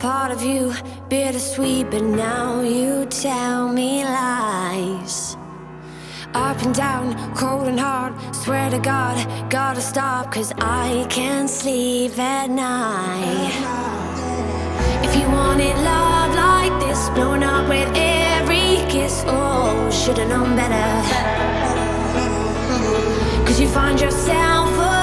part of you, bittersweet, but now you tell me lies. Up and down, cold and hard, swear to God, gotta stop, cause I can't sleep at night. If you wanted love like this, blown up with every kiss, oh, should've known better. Cause you find yourself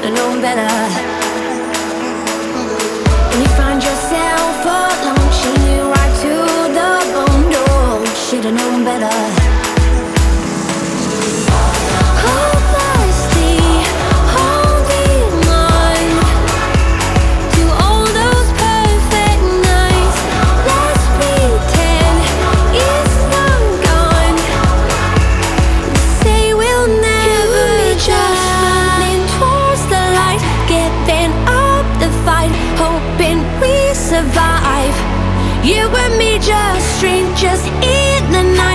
Shoulda known better. You yourself alone, right to the should have known better. the. You and me, just strangers in the night.